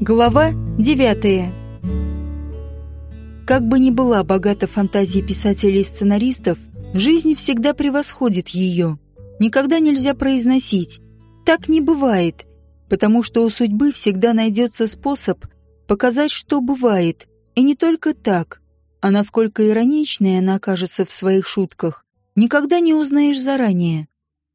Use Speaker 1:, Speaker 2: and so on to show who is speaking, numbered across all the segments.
Speaker 1: Глава девятая. Как бы ни была богата фантазия писателей и сценаристов, жизнь всегда превосходит ее. Никогда нельзя произносить «так не бывает», потому что у судьбы всегда найдется способ показать, что бывает, и не только так, а насколько ироничной она окажется в своих шутках, никогда не узнаешь заранее.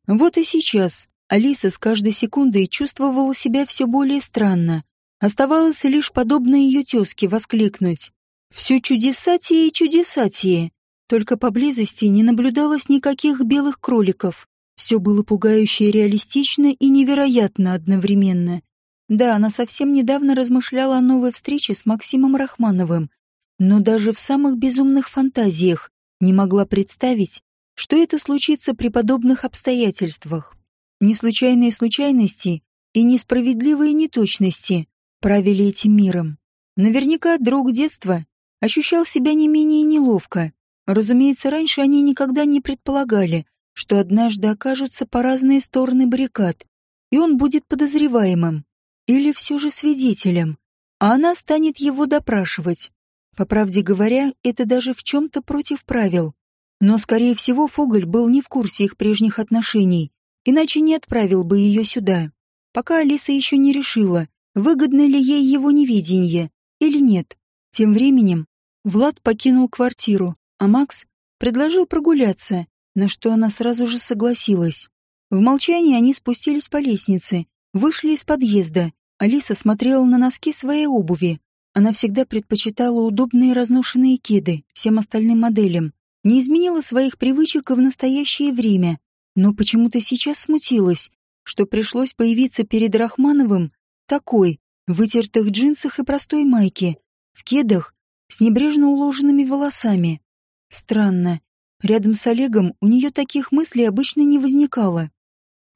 Speaker 1: Вот и сейчас Алиса с каждой секундой чувствовала себя все более странно. Оставалось лишь подобно ее тезке воскликнуть. «Все чудесатие и чудесатие!» Только поблизости не наблюдалось никаких белых кроликов. Все было пугающе реалистично и невероятно одновременно. Да, она совсем недавно размышляла о новой встрече с Максимом Рахмановым, но даже в самых безумных фантазиях не могла представить, что это случится при подобных обстоятельствах. Неслучайные случайности и несправедливые неточности правили этим миром. Наверняка друг детства ощущал себя не менее неловко. Разумеется, раньше они никогда не предполагали, что однажды окажутся по разные стороны баррикад, и он будет подозреваемым или все же свидетелем, а она станет его допрашивать. По правде говоря, это даже в чем-то против правил. Но, скорее всего, Фоголь был не в курсе их прежних отношений иначе не отправил бы ее сюда. Пока Алиса еще не решила, выгодно ли ей его неведение или нет. Тем временем Влад покинул квартиру, а Макс предложил прогуляться, на что она сразу же согласилась. В молчании они спустились по лестнице, вышли из подъезда. Алиса смотрела на носки своей обуви. Она всегда предпочитала удобные разношенные кеды всем остальным моделям. Не изменила своих привычек и в настоящее время но почему-то сейчас смутилась, что пришлось появиться перед Рахмановым такой, в вытертых джинсах и простой майке, в кедах, с небрежно уложенными волосами. Странно. Рядом с Олегом у нее таких мыслей обычно не возникало.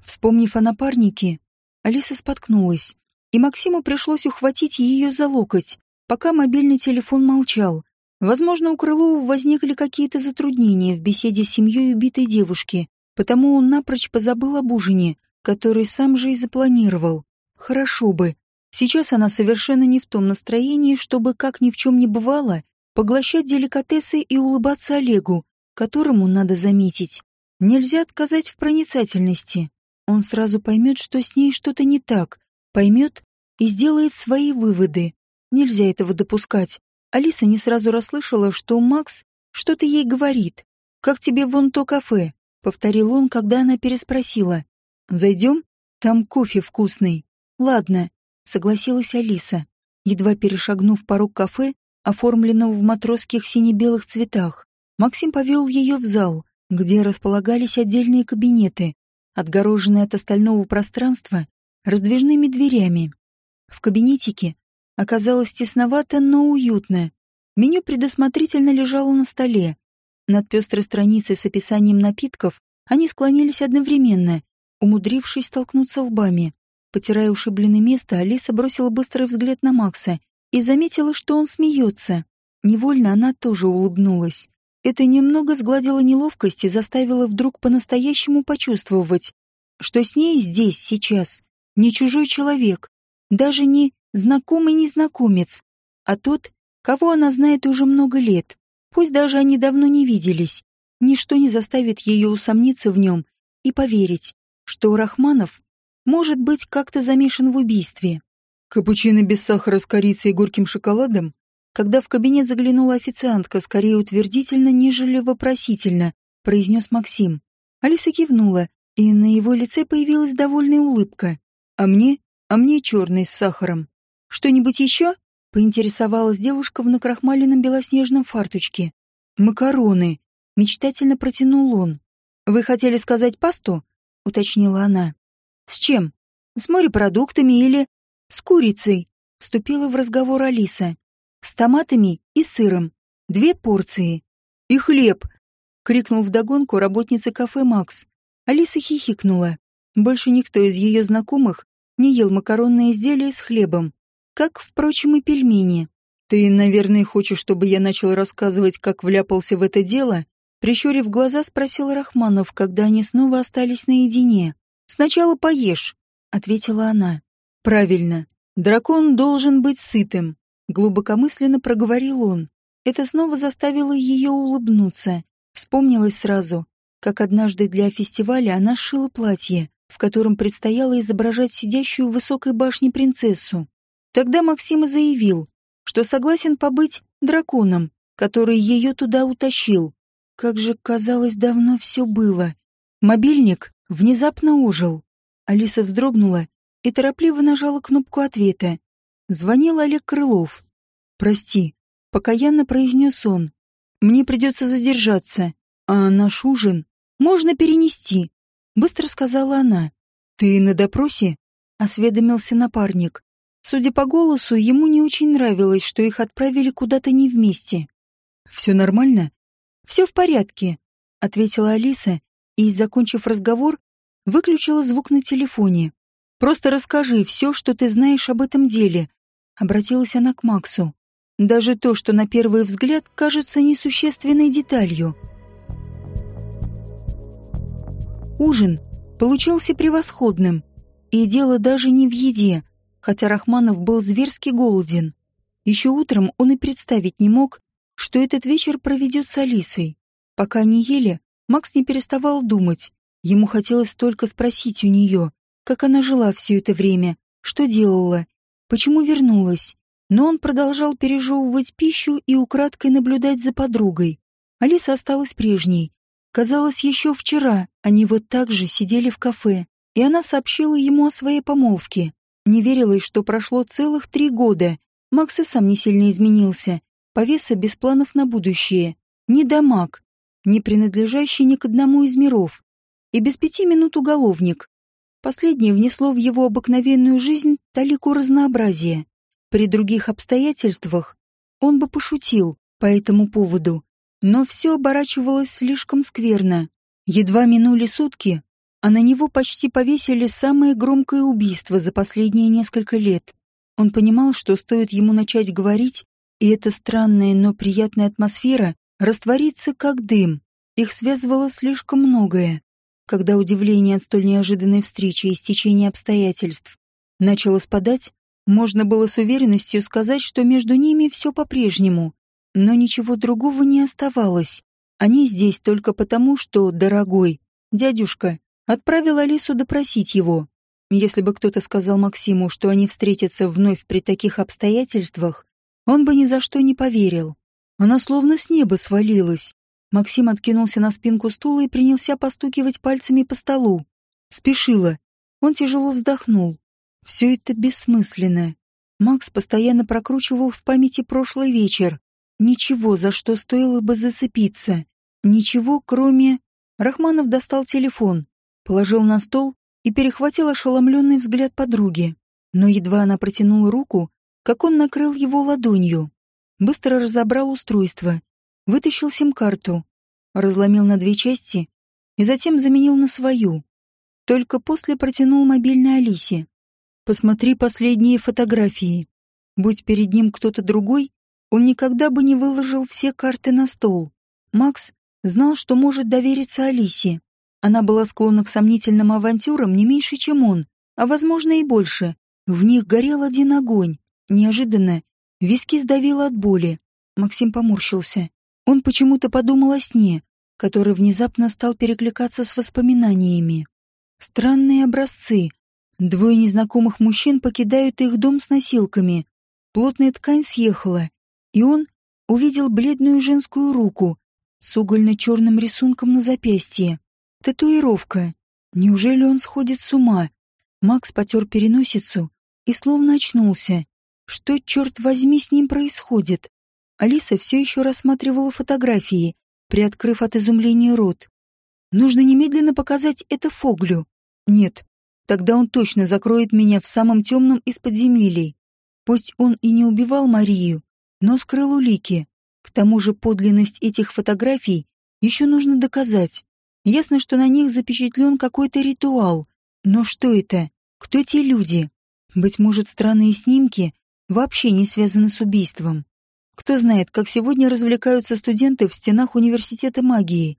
Speaker 1: Вспомнив о напарнике, Алиса споткнулась, и Максиму пришлось ухватить ее за локоть, пока мобильный телефон молчал. Возможно, у Крылова возникли какие-то затруднения в беседе с семьей убитой девушки, Потому он напрочь позабыл об ужине, который сам же и запланировал. Хорошо бы. Сейчас она совершенно не в том настроении, чтобы, как ни в чем не бывало, поглощать деликатесы и улыбаться Олегу, которому, надо заметить, нельзя отказать в проницательности. Он сразу поймет, что с ней что-то не так, поймет и сделает свои выводы. Нельзя этого допускать. Алиса не сразу расслышала, что Макс что-то ей говорит. «Как тебе вон то кафе?» повторил он, когда она переспросила. «Зайдем? Там кофе вкусный». «Ладно», — согласилась Алиса, едва перешагнув порог кафе, оформленного в матросских сине-белых цветах. Максим повел ее в зал, где располагались отдельные кабинеты, отгороженные от остального пространства раздвижными дверями. В кабинетике оказалось тесновато, но уютно. Меню предусмотрительно лежало на столе, над пестрой страницей с описанием напитков они склонились одновременно, умудрившись столкнуться лбами. Потирая ушибленное место, Алиса бросила быстрый взгляд на Макса и заметила, что он смеется. Невольно она тоже улыбнулась. Это немного сгладило неловкость и заставило вдруг по-настоящему почувствовать, что с ней здесь, сейчас, не чужой человек, даже не знакомый незнакомец, а тот, кого она знает уже много лет. Пусть даже они давно не виделись, ничто не заставит ее усомниться в нем и поверить, что Рахманов может быть как-то замешан в убийстве.
Speaker 2: Капучино без сахара с корицей и горьким шоколадом?
Speaker 1: Когда в кабинет заглянула официантка, скорее утвердительно, нежели вопросительно, произнес Максим. Алиса кивнула, и на его лице появилась довольная улыбка. «А мне? А мне черный с сахаром. Что-нибудь еще?» Поинтересовалась девушка в накрахмаленном белоснежном фартучке. «Макароны!» — мечтательно протянул он. «Вы хотели сказать пасту?» — уточнила она. «С чем? С морепродуктами или...» «С курицей!» — вступила в разговор Алиса. «С томатами и сыром. Две порции. И хлеб!» — крикнул вдогонку работница кафе «Макс». Алиса хихикнула. Больше никто из ее знакомых не ел макаронные изделия с хлебом как, впрочем, и пельмени.
Speaker 2: «Ты, наверное, хочешь, чтобы я начал рассказывать, как вляпался в это дело?»
Speaker 1: Прищурив глаза, спросил Рахманов, когда они снова остались наедине. «Сначала поешь», — ответила она.
Speaker 2: «Правильно.
Speaker 1: Дракон должен быть сытым, глубокомысленно проговорил он. Это снова заставило ее улыбнуться. Вспомнилось сразу, как однажды для фестиваля она сшила платье, в котором предстояло изображать сидящую в высокой башне принцессу. Тогда Максим заявил, что согласен побыть драконом, который ее туда утащил. Как же, казалось, давно все было. Мобильник внезапно ожил. Алиса вздрогнула и торопливо нажала кнопку ответа. Звонил Олег Крылов. «Прости», — покаянно произнес он. «Мне придется задержаться, а наш ужин можно перенести», — быстро сказала она. «Ты на допросе?» — осведомился напарник. Судя по голосу, ему не очень нравилось, что их отправили куда-то не вместе. «Все нормально?» «Все в порядке», — ответила Алиса и, закончив разговор, выключила звук на телефоне. «Просто расскажи все, что ты знаешь об этом деле», — обратилась она к Максу. «Даже то, что на первый взгляд кажется несущественной деталью». Ужин получился превосходным, и дело даже не в еде, хотя Рахманов был зверски голоден. Еще утром он и представить не мог, что этот вечер проведет с Алисой. Пока они ели, Макс не переставал думать. Ему хотелось только спросить у нее, как она жила все это время, что делала, почему вернулась. Но он продолжал пережевывать пищу и украдкой наблюдать за подругой. Алиса осталась прежней. Казалось, еще вчера они вот так же сидели в кафе, и она сообщила ему о своей помолвке. Не верилось, что прошло целых три года. Макс и сам не сильно изменился, повеса без планов на будущее. Не дамаг, не принадлежащий ни к одному из миров. И без пяти минут уголовник. Последнее внесло в его обыкновенную жизнь талику разнообразия. При других обстоятельствах он бы пошутил по этому поводу, но все оборачивалось слишком скверно. Едва минули сутки, а на него почти повесили самое громкое убийство за последние несколько лет. Он понимал, что стоит ему начать говорить, и эта странная, но приятная атмосфера растворится как дым. Их связывало слишком многое. Когда удивление от столь неожиданной встречи и стечения обстоятельств начало спадать, можно было с уверенностью сказать, что между ними все по-прежнему. Но ничего другого не оставалось. Они здесь только потому, что, дорогой, дядюшка, отправил Алису допросить его. Если бы кто-то сказал Максиму, что они встретятся вновь при таких обстоятельствах, он бы ни за что не поверил. Она словно с неба свалилась. Максим откинулся на спинку стула и принялся постукивать пальцами по столу. Спешила. Он тяжело вздохнул. Все это бессмысленно. Макс постоянно прокручивал в памяти прошлый вечер. Ничего, за что стоило бы зацепиться. Ничего, кроме... Рахманов достал телефон, положил на стол и перехватил ошеломленный взгляд подруги. Но едва она протянула руку, как он накрыл его ладонью. Быстро разобрал устройство, вытащил сим-карту, разломил на две части и затем заменил на свою. Только после протянул мобильный Алисе. «Посмотри последние фотографии. Будь перед ним кто-то другой, он никогда бы не выложил все карты на стол. Макс знал, что может довериться Алисе. Она была склонна к сомнительным авантюрам не меньше, чем он, а, возможно, и больше. В них горел один огонь. Неожиданно виски сдавило от боли. Максим поморщился. Он почему-то подумал о сне, который внезапно стал перекликаться с воспоминаниями. Странные образцы. Двое незнакомых мужчин покидают их дом с носилками. Плотная ткань съехала, и он увидел бледную женскую руку с угольно-черным рисунком на запястье. Татуировка. Неужели он сходит с ума? Макс потер переносицу и словно очнулся. Что, черт возьми, с ним происходит? Алиса все еще рассматривала фотографии, приоткрыв от изумления рот. Нужно немедленно показать это Фоглю. Нет, тогда он точно закроет меня в самом темном из подземелий. Пусть он и не убивал Марию, но скрыл улики. К тому же подлинность этих фотографий еще нужно доказать. Ясно, что на них запечатлен какой-то ритуал. Но что это? Кто те люди? Быть может, странные снимки вообще не связаны с убийством. Кто знает, как сегодня развлекаются студенты в стенах университета магии.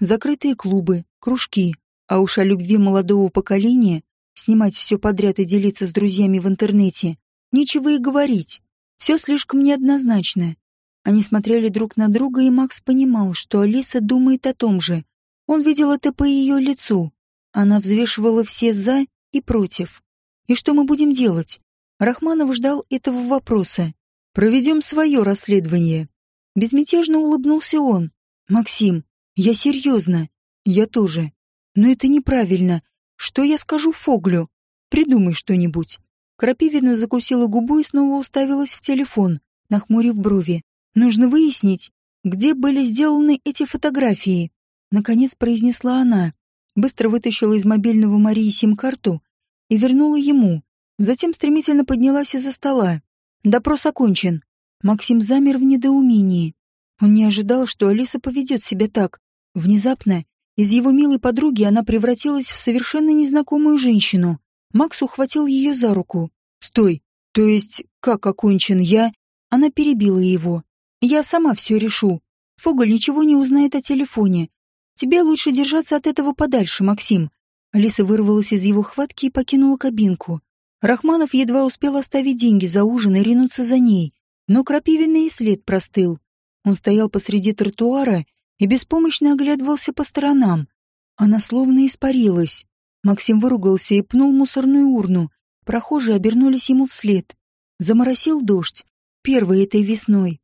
Speaker 1: Закрытые клубы, кружки, а уж о любви молодого поколения, снимать все подряд и делиться с друзьями в интернете, нечего и говорить. Все слишком неоднозначно. Они смотрели друг на друга, и Макс понимал, что Алиса думает о том же. Он видел это по ее лицу. Она взвешивала все «за» и «против». «И что мы будем делать?» Рахманов ждал этого вопроса. «Проведем свое расследование». Безмятежно улыбнулся он. «Максим, я серьезно. Я тоже. Но это неправильно. Что я скажу Фоглю? Придумай что-нибудь». Крапивина закусила губу и снова уставилась в телефон, нахмурив брови. Нужно выяснить, где были сделаны эти фотографии. Наконец произнесла она. Быстро вытащила из мобильного Марии сим-карту и вернула ему. Затем стремительно поднялась из-за стола. Допрос окончен. Максим замер в недоумении. Он не ожидал, что Алиса поведет себя так. Внезапно из его милой подруги она превратилась в совершенно незнакомую женщину. Макс ухватил ее за руку. «Стой! То есть, как окончен я?» Она перебила его. Я сама все решу. Фоголь ничего не узнает о телефоне. Тебе лучше держаться от этого подальше, Максим. Алиса вырвалась из его хватки и покинула кабинку. Рахманов едва успел оставить деньги за ужин и ринуться за ней, но крапивенный след простыл. Он стоял посреди тротуара и беспомощно оглядывался по сторонам. Она словно испарилась. Максим выругался и пнул мусорную урну. Прохожие обернулись ему вслед. Заморосил дождь. Первый этой весной.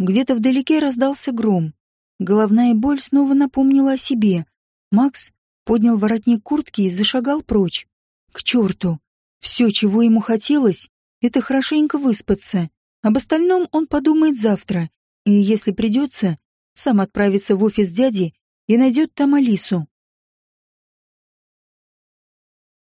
Speaker 1: Где-то вдалеке раздался гром. Головная боль снова напомнила о себе. Макс поднял воротник куртки и зашагал прочь. К черту! Все, чего ему хотелось, это хорошенько выспаться. Об остальном он подумает завтра. И если придется, сам отправится в офис дяди и найдет там Алису.